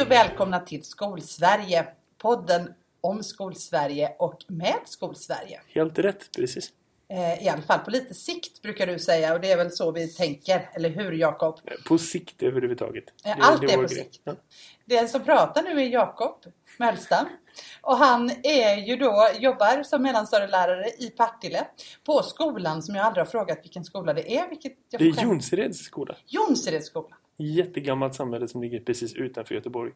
Hej och välkomna till Skolsverige. Podden om Skolsverige och med Skolsverige. Helt rätt, precis. Eh, I alla fall på lite sikt brukar du säga och det är väl så vi tänker, eller hur Jakob? På sikt överhuvudtaget. Eh, Allt det är på grej. sikt. Ja. Den som pratar nu är Jakob Mölstam. Och han är ju då, jobbar som mellanstadielärare i Partille på skolan som jag aldrig har frågat vilken skola det är. Vilket Det är Jonsereds skola. Jonseredsskolan. Jättegammalt samhälle som ligger precis utanför Göteborg.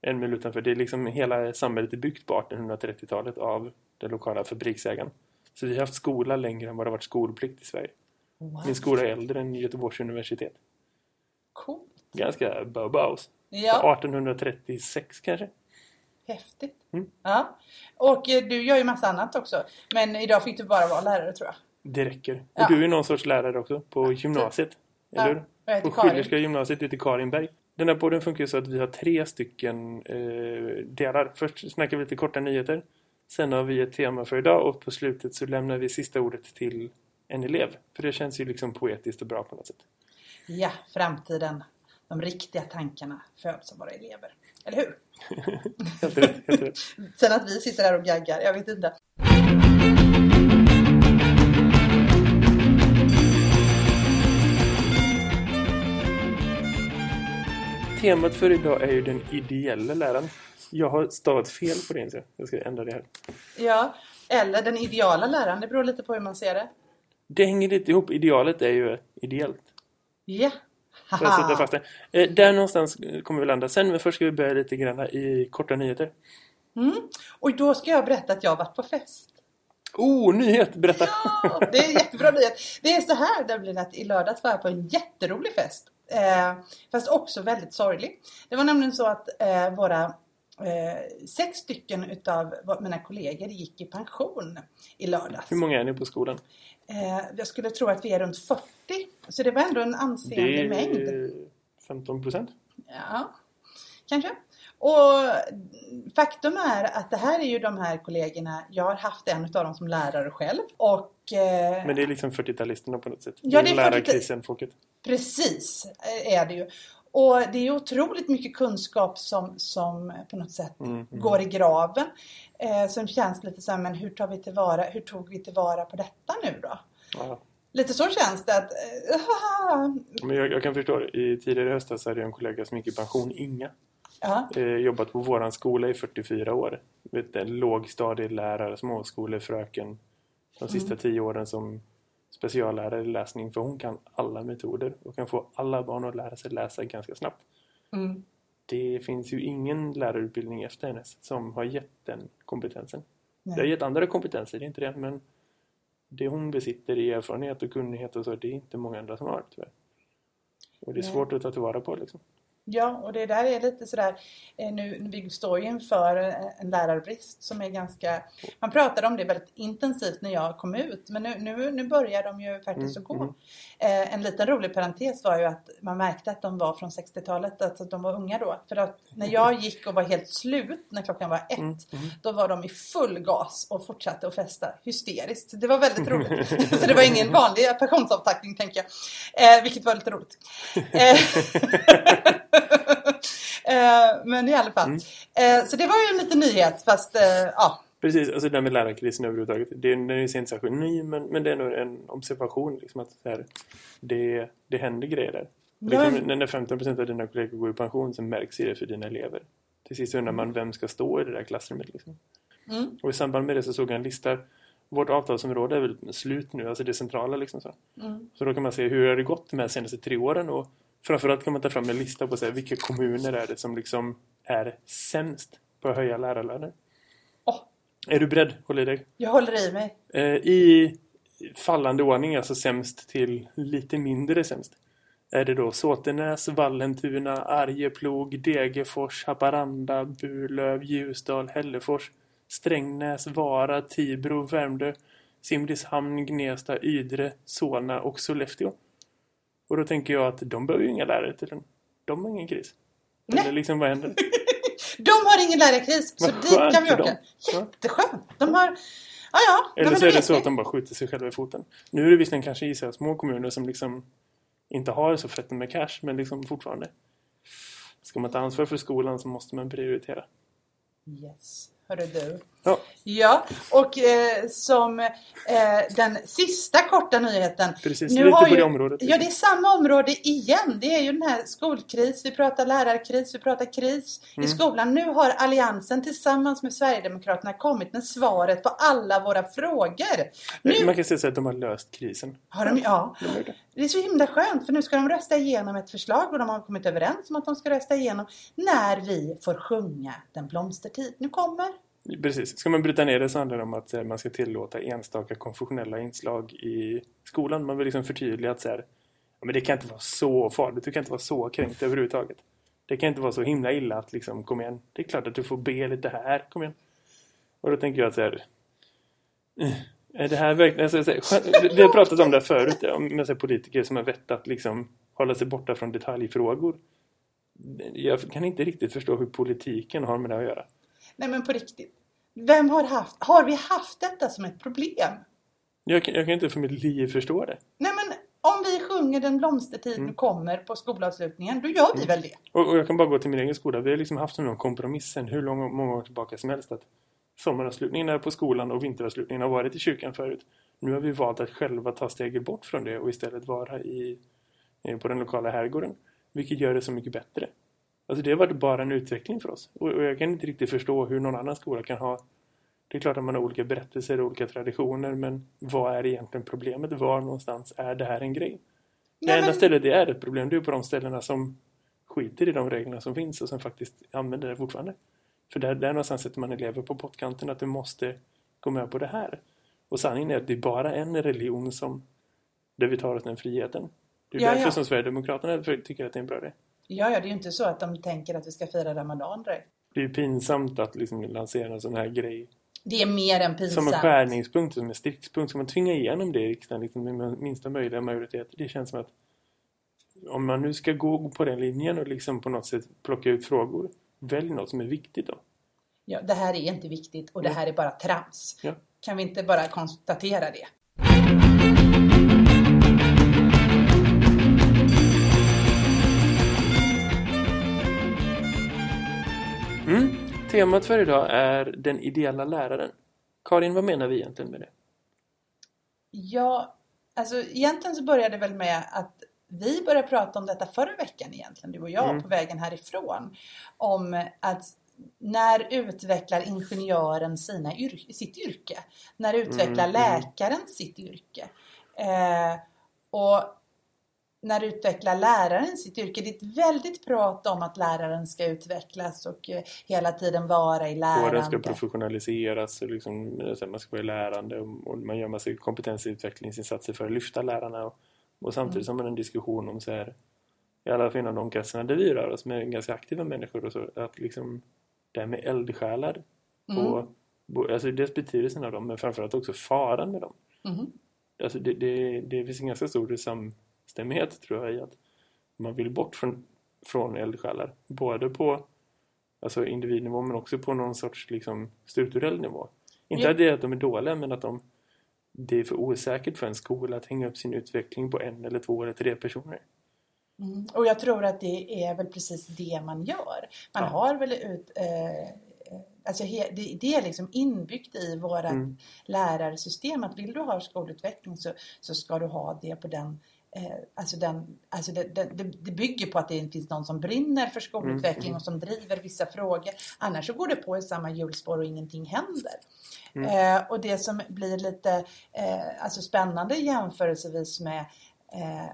En mil utanför. Det är liksom hela samhället är byggt på 1830-talet av den lokala fabriksägaren. Så vi har haft skola längre än vad det varit skolplikt i Sverige. Wow. Min skola är äldre än Göteborgs universitet. Coolt. Ganska baus. Ja, 1836 kanske. häftigt. Mm. Ja. Och eh, du gör ju massa annat också. Men idag fick du bara vara lärare tror jag. Det räcker. Ja. Och du är någon sorts lärare också på gymnasiet. Ja, Eller hur? På Karin. Schillerska gymnasiet ute i Karinberg. Den här podden funkar ju så att vi har tre stycken eh, delar. Först snackar vi lite korta nyheter. Sen har vi ett tema för idag och på slutet så lämnar vi sista ordet till en elev. För det känns ju liksom poetiskt och bra på något sätt. Ja, framtiden. De riktiga tankarna föds av våra elever. Eller hur? Helt rätt, helt rätt. Sen att vi sitter här och gaggar, jag vet inte. Temat för idag är ju den ideella läraren. Jag har stavat fel på det så jag ska ändra det här. Ja, eller den ideala läraren. Det beror lite på hur man ser det. Det hänger lite ihop. Idealet är ju ideellt. Ja. För att sätta fast det. Eh, där någonstans kommer vi landa sen. Men först ska vi börja lite grann i korta nyheter. Mm. Och då ska jag berätta att jag har varit på fest. Oh, nyhet! Berätta! Ja, det är en jättebra nyhet. Det är så här nämligen att i lördags var jag på en jätterolig fest. Eh, fast också väldigt sorglig. Det var nämligen så att eh, våra eh, sex stycken utav mina kollegor gick i pension i lördags. Hur många är ni på skolan? Eh, jag skulle tro att vi är runt 40. Så det var ändå en ansenlig mängd. Det är 15 procent. Ja, kanske. Och faktum är att det här är ju de här kollegorna, jag har haft en av dem som lärare själv. Och eh, Men det är liksom 40-talisterna på något sätt. Ja, det är 40 lärarkrisen, folket. precis eh, är det ju. Och det är otroligt mycket kunskap som, som på något sätt Mm, mm. går i graven. Eh, som känns lite så här, men hur, tar vi tillvara, hur tog vi tillvara på detta nu då? Ja. Lite så känns det att... Eh, Men jag, jag kan förstå det. I tidigare höstas hade jag en kollega som gick i pension, Inga. Ja, Eh, jobbat på våran skola i 44 år. Vet, en lågstadielärare, småskolefröken. De sista Mm. tio åren som speciallärare i läsning. För hon kan alla metoder och kan få alla barn att lära sig läsa ganska snabbt. mm, Det finns ju ingen lärarutbildning efter hennes som har gett den kompetensen. Det har nej. gett andra kompetenser, det är inte det. Men det hon besitter i erfarenhet och kunnighet och så, det är inte många andra som har tyvärr. Och det är Nej. svårt att ta tillvara på liksom. Ja, och det där är lite sådär, eh, nu, vi står ju inför en lärarbrist som är ganska, man pratade om det väldigt intensivt när jag kom ut, men nu, nu, nu börjar de ju faktiskt Mm, att gå. mm. Eh, en liten rolig parentes var ju att man märkte att de var från 60-talet, alltså att de var unga då. För att när jag gick och var helt slut när klockan var ett, Mm, mm. då var de i full gas och fortsatte att festa hysteriskt. Det var väldigt roligt. Så det var ingen vanlig pensionsavtackning tänker jag. Eh, vilket var lite roligt. Eh, men i alla fall. Mm. Eh, så det var ju en liten nyhet fast eh, ja. Precis, alltså där med lärarkrisen överhuvudtaget. Det, är- den är ju inte särskilt ny, men, men det är nog en observation. Liksom, att här, det, det händer grejer där. Ja. Liksom, när 15% av dina kollegor går i pension så märks det för dina elever. Till sist undrar man vem ska stå i det där klassrummet. Liksom. Mm, Och i samband med det så såg jag en lista. Vårt avtalsområde är väl slut nu, alltså det centrala. Liksom så. mm, så då kan man se hur har det gått de här senaste tre åren. Och framförallt kan man ta fram en lista på så här, vilka kommuner är det som liksom är sämst på att höja lärarlöner. Åh. Är du beredd? Håll i dig. jag håller i mig. Eh, I fallande ordning, alltså sämst till lite mindre sämst. Är det då Såtenäs, Vallentuna, Arjeplog, Degerfors, Haparanda, Burlöv, Ljusdal, Hällefors, Strängnäs, Vara, Tibro, Värmdö, Simrishamn, Gnesta, Ydre, Solna och Sollefteå. Och då tänker jag att de behöver ju inga lärare till den. De har ingen kris. Nej. Eller liksom vad händer? De har ingen lärarkris så dit kan vi åka. Jätteskönt. De har, ja ja. Eller så är det så att de bara skjuter sig själva i foten. Nu är det visserligen kanske i små kommuner som liksom inte har så fett med cash, men liksom fortfarande. Ska man ta ansvar för skolan så måste man prioritera. Yes. Hörru du. Ja, Ja, och eh, som eh, den sista korta nyheten. precis. Nu Lite har på ju- det området. Ja, det är samma område igen. Det är ju den här skolkris. Vi pratar lärarkris, vi pratar kris Mm. i skolan. Nu har Alliansen tillsammans med Sverigedemokraterna kommit med svaret på alla våra frågor. Nu Man kan säga att de har löst krisen. har de, ja, De det. är så himla skönt för nu ska de rösta igenom ett förslag och de har kommit överens om att de ska rösta igenom när vi får sjunga Den blomstertid nu kommer. Precis. Ska man bryta ner det så handlar det om att eh, man ska tillåta enstaka konfessionella inslag i skolan. Man vill liksom förtydliga att så här, men det kan inte vara så farligt. Du kan inte vara så kränkt överhuvudtaget. Det kan inte vara så himla illa att liksom, kom igen. Det är klart att du får be lite här, kom igen. Och då tänker jag så här, eh, är det här verkligen... Alltså, här, vi har pratat om det här förut, om med här, politiker som har vett att liksom hålla sig borta från detaljfrågor. Jag kan inte riktigt förstå hur politiken har med det att göra. Nej men på riktigt. Vem har haft, har vi haft detta som ett problem? Jag kan, jag kan inte för mitt liv förstå det. Nej men om vi sjunger Den blomstertid Mm. kommer på skolavslutningen, då gör vi väl det? Och, och jag kan bara gå till min egen skola. Vi har liksom haft någon kompromissen hur lång, många år tillbaka som helst. Att sommaravslutningen är på skolan och vinteravslutningen har varit i kyrkan förut. Nu har vi valt att själva ta steget bort från det och istället vara i, eh, på den lokala herrgården. Vilket gör det så mycket bättre. Alltså det har varit bara en utveckling för oss. Och, och jag kan inte riktigt förstå hur någon annan skola kan ha det är klart att man har olika berättelser och olika traditioner men vad är egentligen problemet? Var någonstans är det här en grej? Det Nej, enda men- stället det är ett problem det är på de ställena som skiter i de reglerna som finns och som faktiskt använder det fortfarande. För där, där någonstans sätter man elever på pottkanten att du måste gå med på det här. Och sanningen är att det är bara en religion som där vi tar oss den friheten. Det är Ja, därför ja. som Sverigedemokraterna tycker att det är en bra idé. Ja, ja, det är ju inte så att de tänker att vi ska fira Ramadan direkt. Det är ju pinsamt att liksom lansera en sån här grej Det är mer än pinsamt. som en skärningspunkt, som en striktspunkt. Ska man tvinga igenom det i riksdagen liksom, med minsta möjliga majoritet? Det känns som att om man nu ska gå på den linjen och liksom på något sätt plocka ut frågor, välj något som är viktigt då. Ja, det här är inte viktigt och det här är bara trams. Ja. Kan vi inte bara konstatera det? Mm. Temat för idag är den ideella läraren. Karin, vad menar vi egentligen med det? Ja, alltså egentligen så började det väl med att vi började prata om detta förra veckan egentligen, du och jag, Mm. på vägen härifrån. Om att när utvecklar ingenjören sina yr- sitt yrke? När utvecklar Mm, mm. läkaren sitt yrke? Eh, och när utvecklar läraren sitt yrke? Det är ett väldigt prat om att läraren ska utvecklas och eh, hela tiden vara i lärande. Kåren ska professionaliseras och liksom, här, man ska vara i lärande och man gör massa kompetensutvecklingsinsatser för att lyfta lärarna. Och, och samtidigt Mm. har man en diskussion om så här, i alla fall inom de kretsarna där vi rör oss med ganska aktiva människor och så, att liksom det här med eldsjälar Mm. och alltså dels betydelsen av dem men framförallt också faran med dem. Mhm. Alltså det, det, det finns en ganska stor samstämmighet tror jag i att man vill bort från, från eldsjälar. Både på alltså individnivå men också på någon sorts liksom, strukturell nivå. Inte Ja. att det är att de är dåliga men att de, det är för osäkert för en skola att hänga upp sin utveckling på en eller två eller tre personer. Mm. Och jag tror att det är väl precis det man gör. Man Ja. har väl ut... Eh, alltså he, det, det är liksom inbyggt i vårt Mm. lärarsystem att vill du ha skolutveckling så, så ska du ha det på den alltså den, alltså det, det, det bygger på att det finns någon som brinner för skolutveckling mm. och som driver vissa frågor. Annars så går det på i samma hjulspår och ingenting händer. Mm. Eh, och det som blir lite eh, alltså spännande jämförelsevis med eh,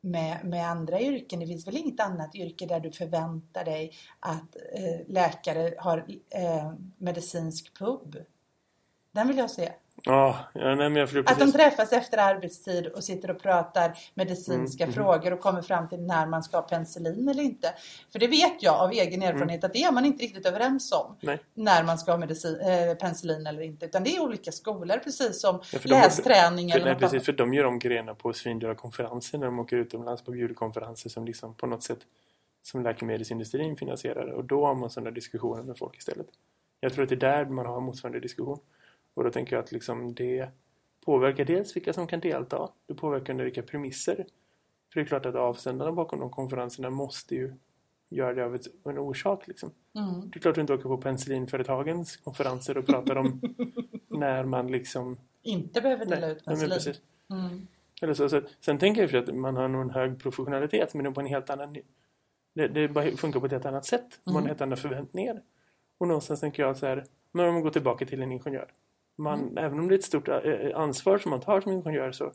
med, med andra yrken. Det finns väl inget annat yrke där du förväntar dig att eh, läkare har eh, medicinsk pub. Den vill jag se. Ja, ja nej, Att de precis. träffas efter arbetstid och sitter och pratar medicinska Mm, mhm. frågor och kommer fram till när man ska ha penicillin eller inte. För det vet jag av egen erfarenhet att det är man inte riktigt överens om. Mm. Nej. När man ska ha medicin, eh, penicillin eller inte. Utan det är olika skolor precis som Ja, de- lästräning För, eller nej, precis, för de gör om grejerna på svindyra konferenser när de åker utomlands på bjudkonferenser som liksom på något sätt som läkemedelsindustrin finansierar och då har man sådana diskussioner med folk istället. Jag tror att det är där man har motsvarande diskussion. Och då tänker jag att liksom det påverkar dels vilka som kan delta, det påverkar under vilka premisser. För det är klart att avsändarna bakom de konferenserna måste ju gör det av ett, en orsak. Liksom. Mm. Det är klart du inte åker på penicillinföretagens konferenser och pratar om när man liksom... Inte behöver dela ut nej, penicillin. Mm. Eller så, så, sen tänker jag för att man har nog en hög professionalitet men på en helt annan... Det, det funkar på ett helt annat sätt. Man har Mm. helt andra förväntningar. Och någonstans tänker jag så här, men om man går tillbaka till en ingenjör. Man, Mm. Även om det är ett stort eh, ansvar som man tar som ingenjör så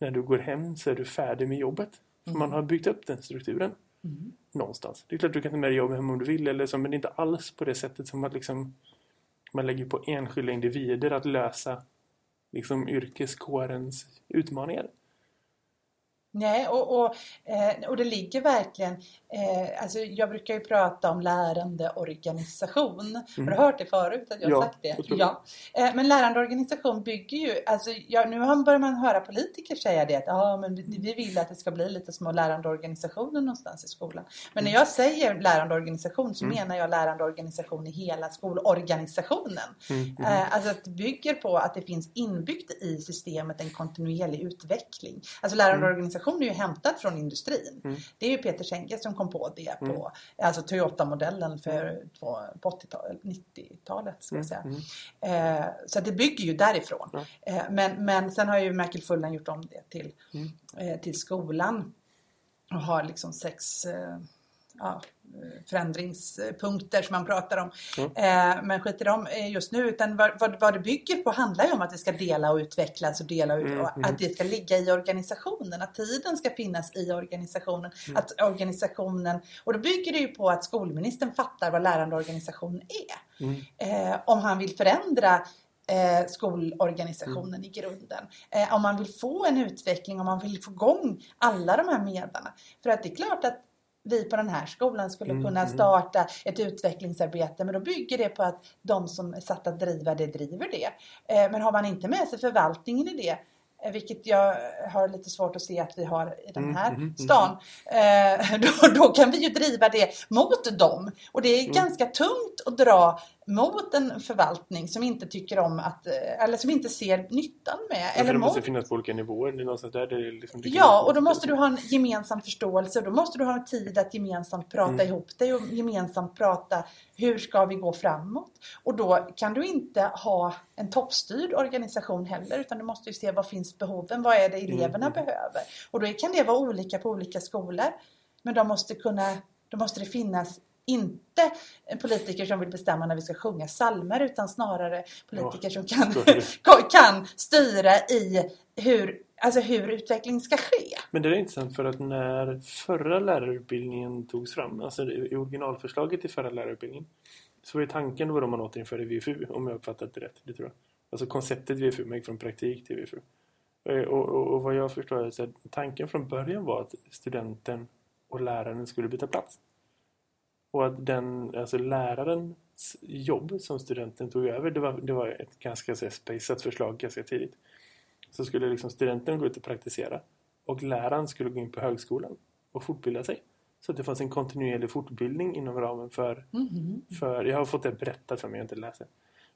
när du går hem så är du färdig med jobbet. För Mm. man har byggt upp den strukturen Mm. någonstans. Det är klart du kan ta med dig jobb hem om du vill eller så, men det är inte alls på det sättet som att liksom man lägger på enskilda individer att lösa liksom yrkeskårens utmaningar. Nej, och, och, eh, och det ligger verkligen... Eh, alltså jag brukar ju prata om lärandeorganisation. Har du hört det förut? Att jag Ja, sagt det? jag Ja. Eh, men lärandeorganisation bygger ju... Alltså, ja, nu börjar man höra politiker säga det. Att ah, men vi, vi vill att det ska bli lite små lärandeorganisationer någonstans i skolan. Men när jag säger lärandeorganisation så Mm. menar jag lärandeorganisation i hela skolorganisationen. Mm, mm. Alltså att det bygger på att det finns inbyggt i systemet en kontinuerlig utveckling. Alltså lärandeorganisation är ju hämtat från industrin. Mm. Det är ju Peter Schenke som kom på det Mm. på alltså Toyota-modellen för på 80-talet, 90-talet ska jag säga. Mm, mm. Eh, så det bygger ju därifrån. Eh, men, men sen har ju Michael Fullan gjort om det till, Mm. eh, till skolan. Och har liksom sex eh, ja, förändringspunkter som man pratar om. Mm. Eh, men skit i dem eh, just nu. Utan vad, vad, vad det bygger på handlar ju om att vi ska dela och utvecklas och dela och, Mm, och mm. att det ska ligga i organisationen. Att tiden ska finnas i organisationen. Mm. Att organisationen, och då bygger det ju på att skolministern fattar vad lärandeorganisation är. Mm. Eh, om han vill förändra eh, skolorganisationen i grunden. Eh, om man vill få en utveckling, om man vill få igång alla de här medlarna. För att det är klart att vi på den här skolan skulle Mm, kunna mm. starta ett utvecklingsarbete men då bygger det på att de som är satt att driva det driver det. Eh, men har man inte med sig förvaltningen i det eh, vilket jag har lite svårt att se att vi har i den Mm, här mm, mm. stan. Eh, då, då kan vi ju driva det mot dem. Och det är Mm. ganska tungt att dra mot en förvaltning som inte tycker om att, eh, eller som inte ser nyttan med. Ja, eller det måste mot finnas på olika nivåer. Det är någonstans där det liksom, Ja, och då måste du ha en gemensam förståelse. Då måste du ha tid att gemensamt prata Mm. ihop dig och gemensamt prata hur ska vi gå framåt. Och då kan du inte ha en toppstyrd organisation heller utan du måste ju se vad finns behoven, vad är det eleverna Mm. behöver. Och då kan det vara olika på olika skolor. Men de måste kunna, då måste det finnas inte politiker som vill bestämma när vi ska sjunga salmer utan snarare politiker som kan, kan styra i hur, alltså hur utveckling ska ske. Men det är intressant för att när förra lärarutbildningen togs fram, alltså i originalförslaget till förra lärarutbildningen, så var ju tanken då man återinförde VFU, om jag uppfattat det rätt. Det tror jag. Alltså konceptet VFU, gick från praktik till VFU. Eh, Och, och, och vad jag förstår är så att tanken från början var att studenten och läraren skulle byta plats. Och att den, alltså lärarens jobb som studenten tog över, det var, det var ett ganska spejsat förslag ganska tidigt. Så skulle liksom studenten gå ut och praktisera och läraren skulle gå in på högskolan och fortbilda sig. Så att det fanns en kontinuerlig fortbildning inom ramen för, Mhm. för jag har fått det berättat för mig, jag har inte läst det.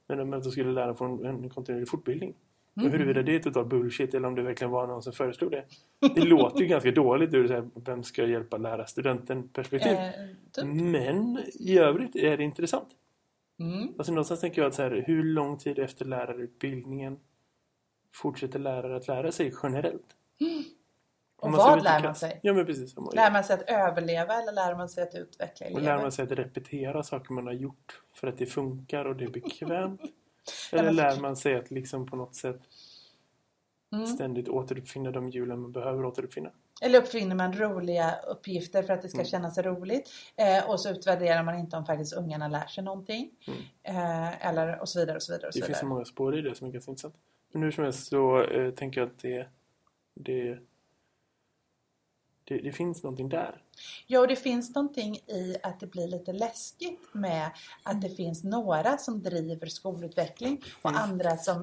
Men, men att då skulle läraren få en, en kontinuerlig fortbildning. Mhm. Och huruvida det är total bullshit eller om det verkligen var någon som föreslog det. Det låter ju ganska dåligt ur så här, vem ska hjälpa lära studenten perspektiv. Eh, typ. Men i övrigt är det intressant. Mm. Alltså någonstans tänker jag att så här, hur lång tid efter lärarutbildningen fortsätter lärare att lära sig generellt? Och Om vad lär man sig? Ja men precis. Man- Lär man sig att överleva eller lär man sig att utveckla Och elever? lär man sig att repetera saker man har gjort för att det funkar och det är bekvämt? Eller lär man sig att liksom på något sätt Mm. ständigt återuppfinna de hjulen man behöver återuppfinna? Eller uppfinner man roliga uppgifter för att det ska Mm. kännas roligt. Eh, och så utvärderar man inte om faktiskt ungarna lär sig någonting. Mm. Eh, eller och så vidare och så vidare. Och så Det finns vidare. så många spår i det som är ganska intressant. Men hur som helst så eh, tänker jag att det, det, det, det finns någonting där. Ja, och det finns någonting i att det blir lite läskigt med att det finns några som driver skolutveckling och Mm. andra som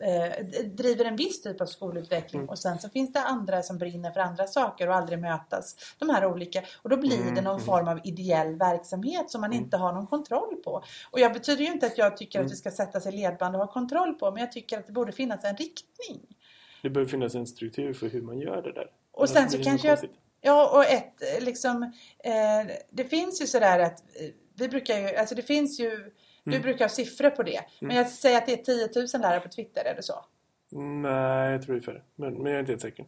eh, driver en viss typ av skolutveckling Mm. och sen så finns det andra som brinner för andra saker och aldrig mötas. De här olika. Och då blir Mm, det någon mm. form av ideell verksamhet som man Mm. inte har någon kontroll på. Och jag betyder ju inte att jag tycker Mm. att vi ska sätta sig ledband och ha kontroll på, men jag tycker att det borde finnas en riktning. Det behöver finnas en struktur för hur man gör det där. Och sen så kanske jag. Ja, och ett eh, liksom, eh, det finns ju sådär att eh, vi brukar ju, alltså det finns ju, du Mm. brukar ha siffror på det. Men jag säger att det är 10 000 lärare på Twitter, det så? Nej, jag tror det är färre. Men, men jag är inte helt säker.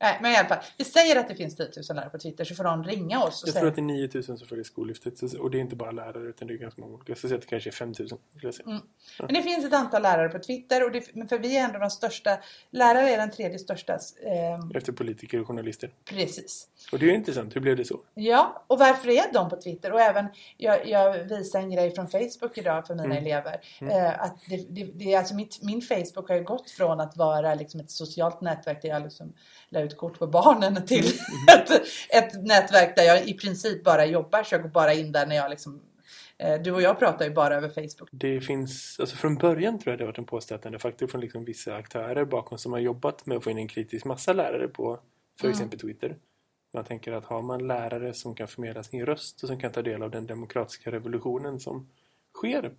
Nej, men i alla fall. Vi säger att det finns 10 000 lärare på Twitter så får de ringa oss och Jag säga... tror att det är 9000 som följer Skollyftet. Och det är inte bara lärare utan det är ganska många olika. Jag skulle säga att det kanske är 5000. skulle jag säga. Mm. Men det finns ett antal lärare på Twitter och det, för vi är ändå de största. Lärare är den tredje största. Eh, Efter politiker och journalister. precis. Och det är ju intressant. Hur blev det så? Ja, och varför är de på Twitter? Och även, jag, jag visade en grej från Facebook idag för mina Mm. elever. Eh, att det, det, det, alltså mitt, min Facebook har ju gått från att vara liksom ett socialt nätverk där jag liksom ut kort på barnen till Mm. ett, ett nätverk där jag i princip bara jobbar. Så jag går bara in där när jag liksom... Eh, du och jag pratar ju bara över Facebook. Det finns, alltså från början tror jag det har varit en påstötande faktor från liksom vissa aktörer bakom som har jobbat med att få in en kritisk massa lärare på för Mm. exempel Twitter. Man tänker att har man lärare som kan förmedla sin röst och som kan ta del av den demokratiska revolutionen som sker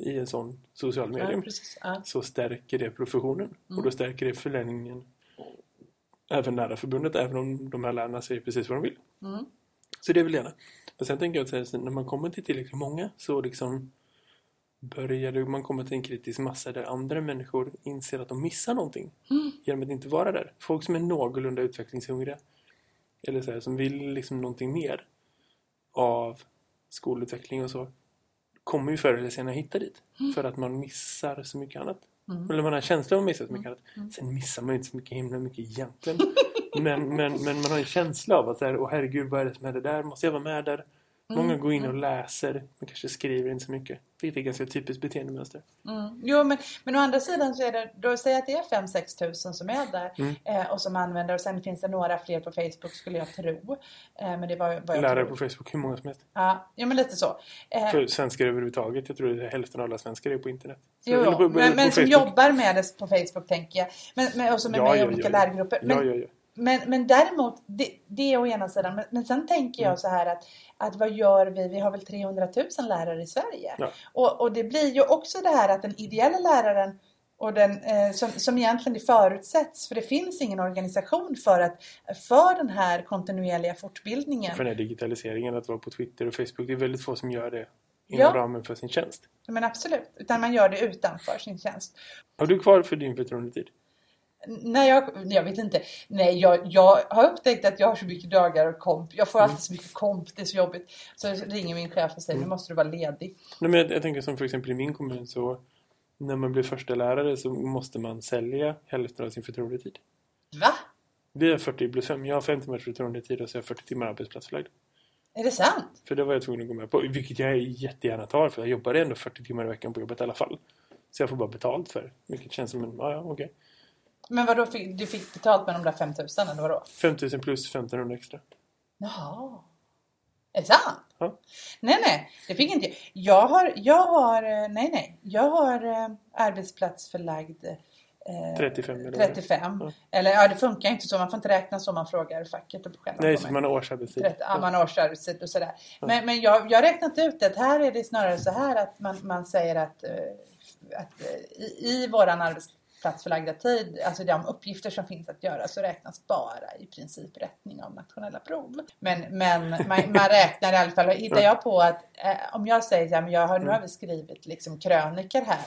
i en sån social Ja, medium precis. Ja. så stärker det professionen. Och då stärker det förlängningen även lärarförbundet även om de här lärarna säger precis vad de vill. Mm. Så det är väl det ena. Men sen tänker jag att när man kommer till tillräckligt många så liksom börjar man komma till en kritisk massa där andra människor inser att de missar någonting genom att inte vara där. Folk som är någorlunda utvecklingshungriga eller så här, som vill liksom någonting mer av skolutveckling och så kommer ju förr eller senare hitta dit. För att man missar så mycket annat. Eller man har en känsla av att missa så mycket annat. Sen missar man ju inte så mycket himla mycket egentligen. men, men, men man har en känsla av att så här, åh herregud vad är det som händer där? Måste jag vara med där? Många går in och läser, men kanske skriver inte så mycket. Vilket är ganska typiskt beteendemönster. Mm. Jo, men, men å andra sidan så är det, då säger att det är 5-6 tusen som är där Mm. eh, och som använder och sen finns det några fler på Facebook skulle jag tro. Eh, men det var vad jag Lärare tror. på Facebook, hur många som helst. Ja, ja, men lite så. Eh, För svenskar överhuvudtaget. Jag tror att hälften av alla svenskar är på internet. Så- jo, på- men, på men som jobbar med det på Facebook tänker jag. Men, men, och som är Ja, med i ja, olika ja, ja. lärgrupper. Men, Ja, ja, ja. Men, men däremot, det, det är å ena sidan. Men, men sen tänker Mm. jag så här att, att vad gör vi? Vi har väl 300 000 lärare i Sverige. Ja. Och, och det blir ju också det här att den ideella läraren och den, eh, som, som egentligen det förutsätts, för det finns ingen organisation för, att, för den här kontinuerliga fortbildningen. För den här digitaliseringen, att vara på Twitter och Facebook. Det är väldigt få som gör det inom Ja. ramen för sin tjänst. Men absolut, utan man gör det utanför sin tjänst. Har du kvar för din förtroendetid? Nej, jag, jag vet inte. Nej, jag, jag har upptäckt att jag har så mycket dagar och komp. Jag får alltid så mycket komp, det är så jobbigt. Så ringer min chef och säger, nu måste du vara ledig. Nej, men jag, jag tänker som för exempel i min kommun så när man blir första lärare så måste man sälja hälften av sin förtroendetid. Va? Vi har 40 plus 5. Jag har 5 timmars förtroendetid och så har jag 40 timmar arbetsplatsförlagd. Är det sant? För det var jag tvungen att gå med på. Vilket jag jättegärna tar för jag jobbar ändå 40 timmar i veckan på jobbet i alla fall. Så jag får bara betalt för det. Vilket känns som en, ja ja okej. Men vadå, fick, du fick betalt med de där 5000 eller vadå? 5000 plus 1500 extra. Jaha. Är det sant? Ja. Nej, nej, det fick inte jag. Jag har, jag har, eh, nej, nej, jag har eh, arbetsplatsförlagd eh, 35 eller vad det är. 35. Ja. Eller ja, det funkar inte så. Man får inte räkna så. Man frågar facket och själva Nej, så man har årsarbetstid. 30, ja, man har årsarbetstid och sådär. Men, men jag, jag har räknat ut det. Här är det snarare så här att man, man säger att, eh, att eh, i, i våran platsförlagda tid, alltså de uppgifter som finns att göra, så räknas bara i princip rättning av nationella prov. Men, men man, man räknar i alla fall, och hittar jag på att eh, om jag säger så här, men jag har, nu har vi skrivit liksom kröniker här,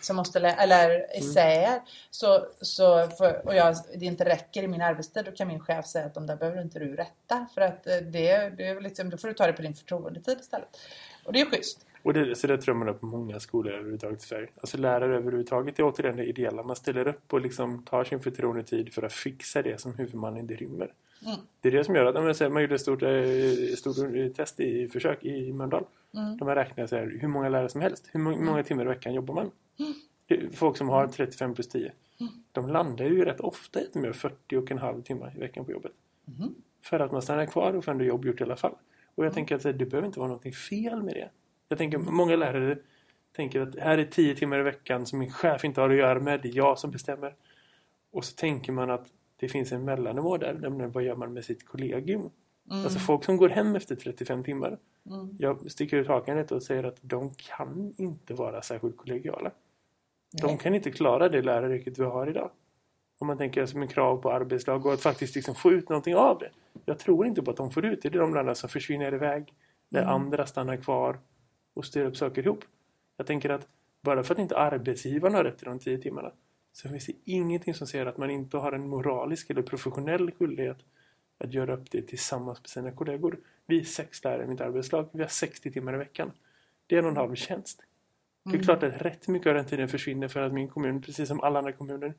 som måste, lä- eller essäer, så, så för, och jag, det inte räcker i min arbetstid, då kan min chef säga att de där behöver inte du rätta, för att eh, det, det är liksom, då får du ta det på din förtroendetid istället. Och det är schysst. Och det, så det tror man på många skolor överhuvudtaget i Sverige. Alltså lärare överhuvudtaget är återigen det ideella. Man ställer upp och liksom tar sin förtroendetid för att fixa det som huvudmannen inte rymmer. Mm. Det är det som gör att här, man gjorde ett stort, eh, stort eh, test i försök i Mölndal. Mm. De har räknat så här, hur många lärare som helst. Hur många, många timmar i veckan jobbar man? Är folk som har 35 plus 10. De landar ju rätt ofta i med 40 och en halv timmar i veckan på jobbet. För att man stannar kvar och får ändå jobb gjort i alla fall. Och jag tänker att här, det behöver inte vara någonting fel med det. Jag tänker många lärare tänker att här är 10 timmar i veckan som min chef inte har att göra med. Det är jag som bestämmer. Och så tänker man att det finns en mellannivå där. Nämligen vad gör man med sitt kollegium? Alltså folk som går hem efter 35 timmar. Mm. Jag sticker ut hakan lite och säger att de kan inte vara särskilt kollegiala. De kan inte klara det läraryrket vi har idag. Om man tänker som en krav på arbetslag och att faktiskt liksom få ut någonting av det. Jag tror inte på att de får ut det. Det är de lärarna som försvinner iväg. Där Mm. andra stannar kvar och styr upp saker ihop. Jag tänker att bara för att inte arbetsgivaren har rätt till de tio timmarna så finns det ingenting som säger att man inte har en moralisk eller professionell skyldighet att göra upp det tillsammans med sina kollegor. Vi är sex lärare i mitt arbetslag. Vi har 60 timmar i veckan. Det är en och en halv tjänst. Det är Mm. klart att rätt mycket av den tiden försvinner för att min kommun, precis som alla andra kommuner,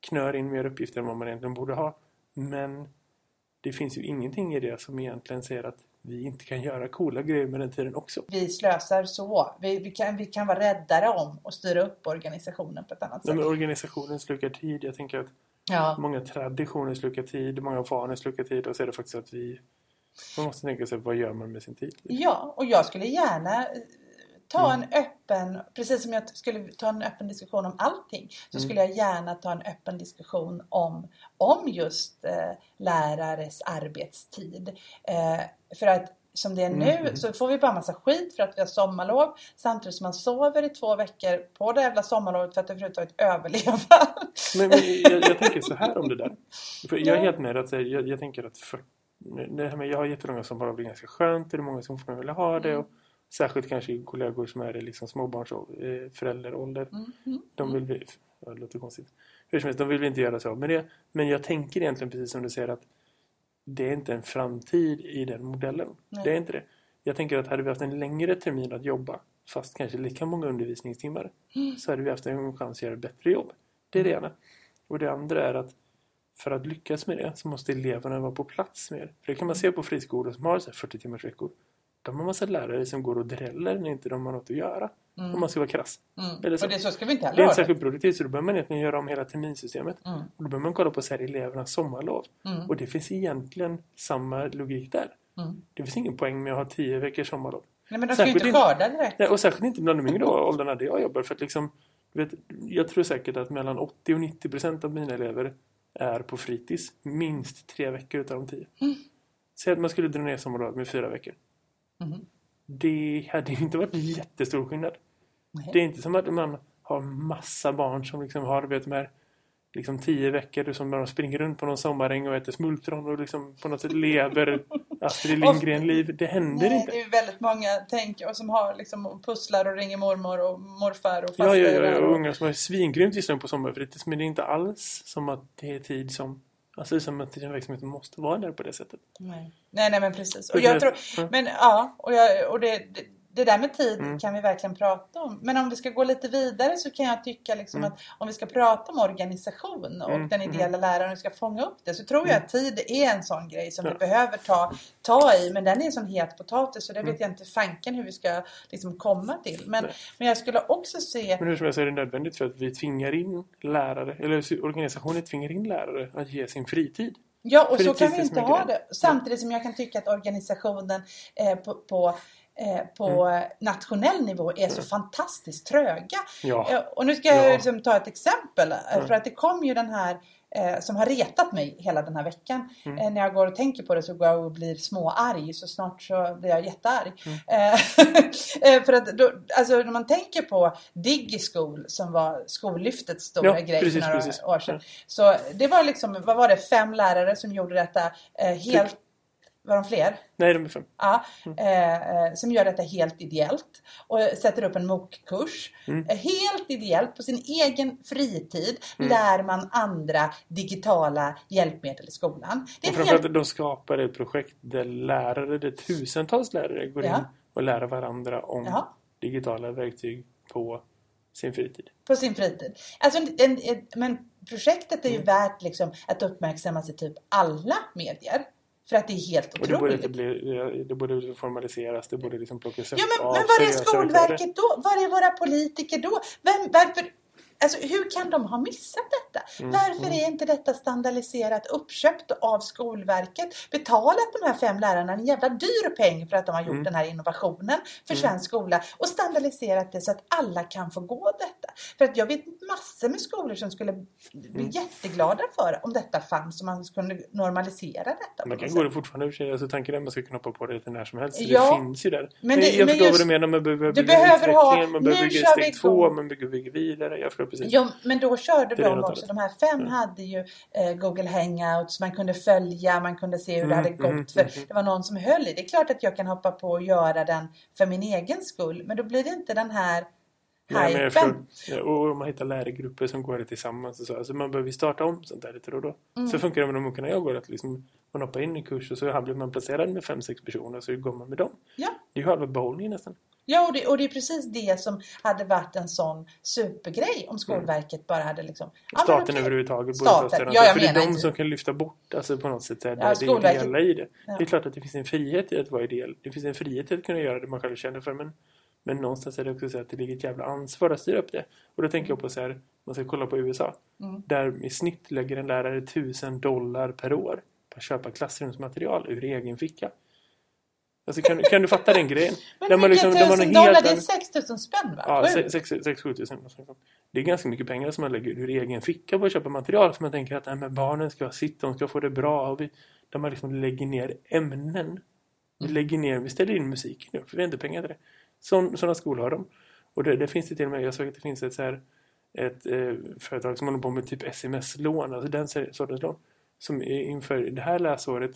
knör in mer uppgifter än vad man egentligen borde ha. Men det finns ju ingenting i det som egentligen säger att vi inte kan göra coola grejer med den tiden också. Vi slösar så. Vi, vi, kan, vi kan vara räddare om och styra upp organisationen på ett annat sätt. men organisationen slukar tid. Jag tänker att Ja. många traditioner slukar tid, många vanor slukar tid och så är det faktiskt att vi man måste tänka sig vad gör man med sin tid? ja, och jag skulle gärna ta Mm. en öppen, precis som jag skulle ta en öppen diskussion om allting, så Mm. skulle jag gärna ta en öppen diskussion om, om just eh, lärares arbetstid. Eh, för att som det är nu Mm. så får vi bara massa skit för att vi har sommarlov samtidigt som man sover i två veckor på det jävla sommarlovet för att överhuvudtaget överleva. Men, men jag, jag tänker så här om det där. För jag är helt med att jag, jag tänker att för, det här med, jag har jättemånga som bara blir ganska skönt. Det är många som fortfarande vill ha det. Mm. Och särskilt kanske kollegor som är i liksom småbarnsförälderålder. Mm, mm, De vill vi, ja, det låter konstigt. Hur som helst, de vill vi inte göra så. Men, det, men jag tänker egentligen precis som du säger att det är inte en framtid i den modellen. Nej. Det är inte det. Jag tänker att hade vi haft en längre termin att jobba fast kanske lika många undervisningstimmar Mm. så hade vi haft en chans att göra ett bättre jobb. Det är det ena. Och det andra är att för att lyckas med det så måste eleverna vara på plats mer. För det kan man se på friskolor som har så här 40 timmars veckor. De har massa lärare som går och dräller när inte de har något att göra. Mm. Om man ska vara krass. Mm. Eller så. Och det så ska vi inte Det heller är ha inte det. särskilt produktivt så då behöver man egentligen göra om hela terminsystemet. Mm. Och då behöver man kolla på så här elevernas sommarlov. Mm. Och det finns egentligen samma logik där. Mm. Det finns ingen poäng med att ha 10 veckors sommarlov. Nej men de ska ju inte skörda direkt. Nej, och särskilt inte bland de yngre åldrarna där jag jobbar. För att liksom, vet, jag tror säkert att mellan 80 och 90 procent av mina elever är på fritids. Minst tre veckor utav de tio. Mm. Säg att man skulle dra ner sommarlovet med fyra veckor. Det hade inte varit jättestor skillnad. Nej. Det är inte som att man har massa barn som liksom har vet, de här liksom tio veckor som bara springer runt på någon sommaräng och äter smultron och liksom på något sätt lever Astrid Lindgren-liv. Det händer Nej, inte. det är väldigt många tänk och som har liksom pusslar och ringer mormor och morfar och faster. ja, ja, ja, och unga som har svingrymt lyssnar på sommarfritids men det är inte alls som att det är tid som Alltså det är som att den verksamheten måste vara där på det sättet. Nej. nej, nej men precis. Och jag tror, men ja, och, jag, och det, det, det där med tid Mm. kan vi verkligen prata om. Men om vi ska gå lite vidare så kan jag tycka liksom Mm. att om vi ska prata om organisation och Mm, den ideella läraren och ska fånga upp det så tror jag Mm. att tid är en sån grej som Ja. vi behöver ta, ta i. Men den är en sån het potatis så det Mm. vet jag inte fanken hur vi ska liksom komma till. Men, Nej. men jag skulle också se Men hur som helst är det nödvändigt för att vi tvingar in lärare, eller organisationen tvingar in lärare att ge sin fritid. Ja, och så kan vi inte ha det. Samtidigt som jag kan tycka att organisationen eh, på, på, på Mm. nationell nivå är så fantastiskt tröga. Ja. Eh, och nu ska jag Ja. liksom ta ett exempel. eh, Mm. För att det kom ju den här eh, som har retat mig hela den här veckan. Mm. Eh, när jag går och tänker på det så går jag och blir småarg. Så snart så blir jag jättearg. Mm. Eh, eh, för att då, alltså när man tänker på DigiSchool som var skollyftets stora Ja, grej precis, för några precis. år sedan. Ja. Så det var liksom, vad var det, fem lärare som gjorde detta eh, helt... Var de fler? Nej, de är fem. Ja, eh, eh, som gör detta helt ideellt och sätter upp en MOOC-kurs. Mm. Eh, Helt ideellt på sin egen fritid Mm. lär man andra digitala hjälpmedel i skolan. Det är Och en helt... framförallt de skapar ett projekt där lärare, där tusentals lärare går Ja. in och lär varandra om Ja. digitala verktyg på sin fritid. På sin fritid. Alltså, en, en, men projektet är ju Mm. värt liksom att uppmärksammas i typ alla medier. För att det är helt Och det borde, otroligt. inte bli, det borde formaliseras, det borde liksom plockas upp Ja, men, men var är. Skolverket då? Var är våra politiker då? Vem, varför, alltså, hur kan de ha missat detta? Mm, Varför mm. är inte detta standardiserat uppköpt av Skolverket? Betalat de här fem lärarna en jävla dyr peng för att de har gjort Mm. den här innovationen för Mm. svensk skola och standardiserat det så att alla kan få gå detta. För att jag vet massor med skolor som skulle bli Mm. jätteglada för om detta fanns och man kunde normalisera detta. Man kan gå det fortfarande för sig. Alltså, tanken är att man ska kunna hoppa på det lite när som helst. Ja, det finns ju där. men det- jag men förstår just- vad du menar. Man behöver Du behöver ha- man behöver bygga vi steg två, man behöver bygga vidare. Jag förstår precis. Ja, men då körde Det de också. De här fem hade ju eh, Google Hangouts, man kunde följa, man kunde se hur det Mm, hade gått. mm, för mm. Det var någon som höll i. Det är klart att jag kan hoppa på och göra den för min egen skull. Men då blir det inte den här Nej, men. Ja, och man hittar lärargrupper som går det tillsammans och så. Alltså man behöver starta om sånt där lite då och då. Mm. Så funkar det med de muckarna jag går. Att liksom, man hoppar in i kurs och så blir man placerad med fem, sex personer så går man med dem. Ja. Det är ju halva bowlingen nästan. Ja, och det, och det är precis det som hade varit en sån supergrej om Skolverket bara hade liksom... Staten okej. överhuvudtaget borde ta stöd. Ja, För det är de inte- som kan lyfta bort alltså på något sätt här, Ja, det, ideella i det. Ja. Det är klart att det finns en frihet i att vara ideell. Det finns en frihet i att kunna göra det man själv känner för. Men, men någonstans är det också så att det ligger ett jävla ansvar att styra upp det. Och då tänker jag på så här, man ska kolla på USA. Mm. Där i snitt lägger en lärare tusen dollar per år på att köpa klassrumsmaterial ur egen ficka. Alltså kan, kan du fatta den grejen? Men Där man liksom- där man har tusen dollar? helt Det är an- 6000 spänn va? Ja, Sjukt. 6-7 tusen. något sånt. Det är ganska mycket pengar som man lägger ur egen ficka på att köpa material. För man tänker att nej, men barnen ska ha sitt, de ska få det bra. Och vi, där man liksom lägger ner ämnen. Vi Mm. lägger ner, vi ställer in musik nu, för vi har inte pengar till det. Sån, sådana skolor har de. Och det, det finns det till och med, jag såg att det finns ett så här ett eh, företag som håller på med typ sms-lån, alltså den sortens lån. Som inför det här läsåret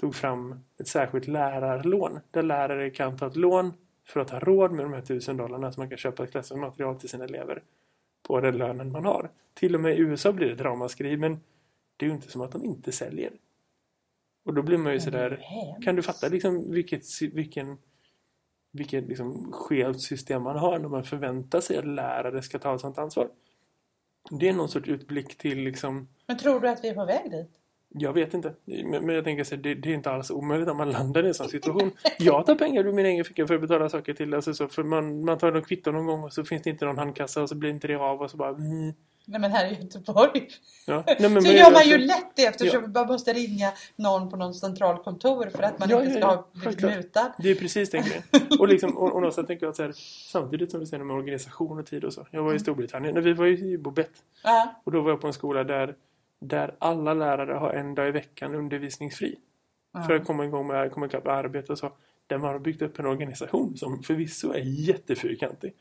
tog fram ett särskilt lärarlån. Där lärare kan ta ett lån för att ha råd med de här tusen dollarna så man kan köpa klassmaterial till sina elever på den lönen man har. Till och med i USA blir det ett ramaskri men det är ju inte som att de inte säljer. Och då blir man ju sådär, kan du fatta liksom vilket, vilken vilket liksom skevt system man har när man förväntar sig att lärare ska ta ett sånt ansvar. Det är någon sorts utblick till liksom Men tror du att vi är på väg dit? Jag vet inte. Men jag tänker så det, det är inte alls omöjligt om man landar i en sån situation. Jag tar pengar ur min egen ficka för att betala saker till. Alltså så, för man, man tar någon kvitto någon gång och så finns det inte någon handkassa och så blir inte det av och så bara... Mm, Nej men här i Göteborg ja. Nej, men, så men- gör man ju lätt det eftersom Ja. man måste ringa någon på någon centralkontor för att man Ja, inte ja, ska ja. ha blivit Självklart. mutad. Det är precis den grejen. Och, liksom, och, och någonstans tänker jag att så här, samtidigt som vi säger med organisation och tid och så. Jag var i Storbritannien, när vi var i Bobet. Ja. Och då var jag på en skola där, där alla lärare har en dag i veckan undervisningsfri. För att komma igång med, komma med arbete och så. Där man har byggt upp en organisation som förvisso är jättefyrkantig.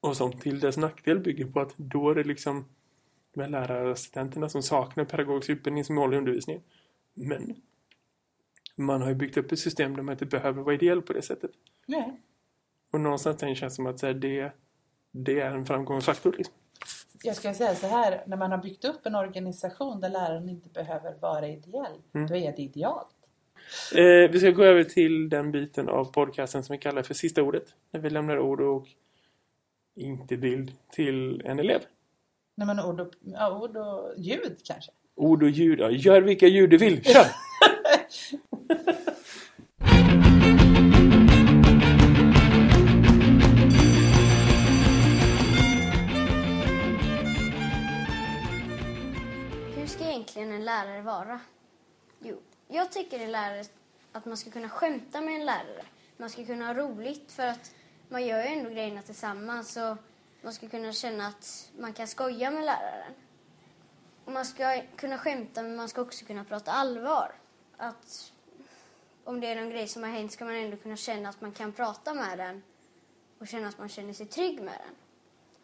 Och som till dess nackdel bygger på att då är det liksom med lärarassistenterna som saknar pedagogisk utbildning som håller undervisningen. Men man har ju byggt upp ett system där man inte behöver vara ideell på det sättet. Nej. Och någonstans känns det som att det, det är en framgångsfaktor. Liksom. Jag ska säga så här, när man har byggt upp en organisation där läraren inte behöver vara ideell, Mm. då är det idealt. Eh, vi ska gå över till den biten av podcasten som vi kallar för sista ordet. När vi lämnar ord och inte bild till en elev. När man ord och, ja, ord och ljud kanske. Ord och ljud. Ja, gör vilka ljud du vill. Kör! lärare vara? Jo, jag tycker en lärare att man ska kunna skämta med en lärare. Man ska kunna ha roligt för att man gör ju ändå grejerna tillsammans så man ska kunna känna att man kan skoja med läraren. Och man ska kunna skämta men man ska också kunna prata allvar. Att om det är någon grej som har hänt ska man ändå kunna känna att man kan prata med den och känna att man känner sig trygg med den.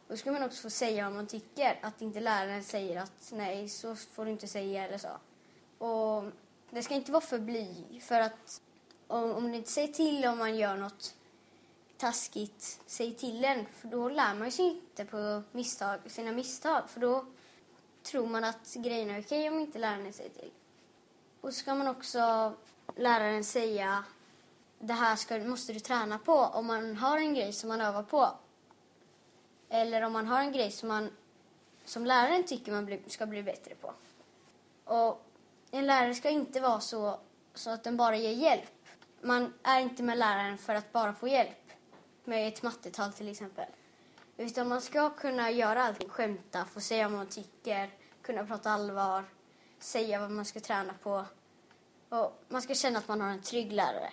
Då ska man också få säga vad man tycker. Att inte läraren säger att nej, så får du inte säga eller så. Och det ska inte vara för bly. För att om, om du inte säger till om man gör något taskigt, säg till en. För då lär man sig inte på misstag, sina misstag. För då tror man att grejerna är okej om inte läraren säger till. Och så ska man också läraren säga det här ska, måste du träna på om man har en grej som man övar på. Eller om man har en grej som, man, som läraren tycker man bli, ska bli bättre på. Och en lärare ska inte vara så, så att den bara ger hjälp. Man är inte med läraren för att bara få hjälp. Med ett mattetal till exempel. Utan man ska kunna göra allting. Skämta, få säga vad man tycker, kunna prata allvar, säga vad man ska träna på. Och man ska känna att man har en trygg lärare.